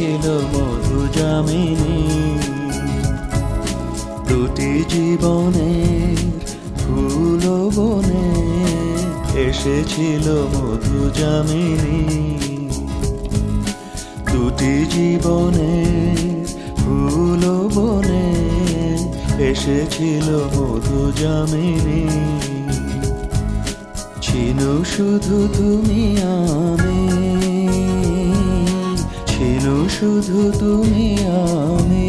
এসেছিল মধু জামিনী দুটি জীবনের ফুল বনে এসেছিল মধু জামিনী দুটি জীবনের ফুল বনে এসেছিল মধু জামিনী ছিল শুধু তুমি আমি। ছিল শুধু তুমি আমি।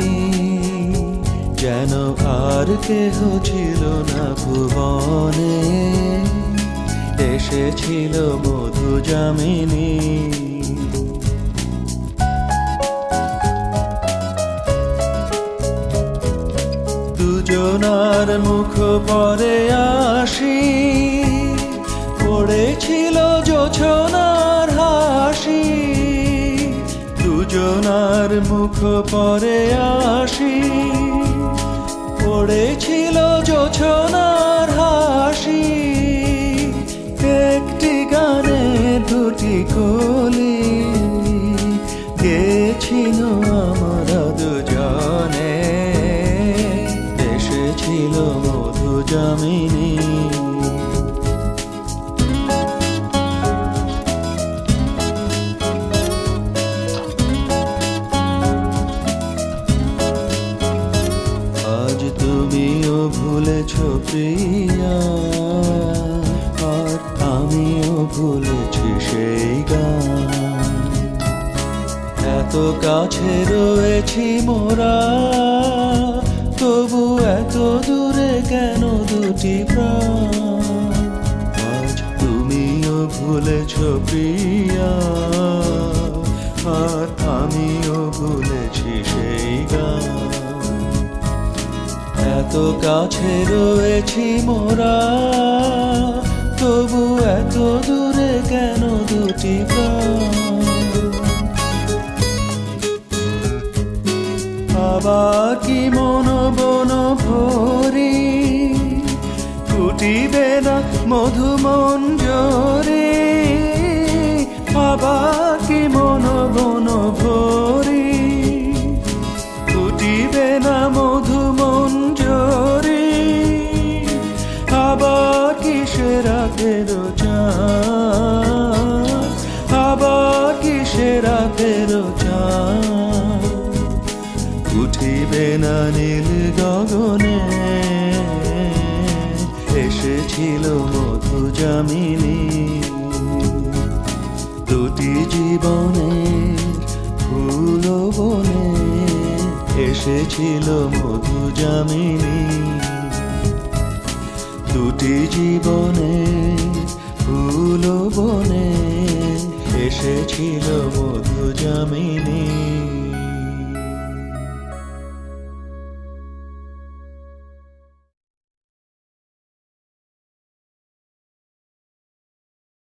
যেন আর কেহ ছিল না ভুবনে। এসেছিল মধু জামিনী দুজনার মুখ পরে আসি। দুজনার মুখ পরে আসি। পড়েছিল জোছনার হাসি। একটি গানে দুটি কলি। গেছিল আমরা দুজনে? এসেছিল মধু জামিনী তুমিও ভুলেছ প্রিয়া, আর আমিও ভুলেছি সেই গান। এত কাছে রয়েছি মোরা, তবু এত দূরে কেন দুটি প্রাণ? আজ তুমিও ভুলেছ প্রিয়া, আর এত কাছে রয়েছি মোরা, তবু এত দূরে কেন দুটি আবার কি মন বন ভরি, ফুটিবে না মধুমন জরে? আবার কি মন বন আবার কিসের ফেরো চান আবার কিসের ফেরো চান উঠিবে না নীল গগনে, এসেছিল মধু জামিনী দুটি জীবনের ফুল বনে, এসেছিল মধু জামিনী দুটি জীবনে ফুল বনে এসেছিল মধু জামিনী।